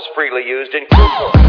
was freely used in Q4.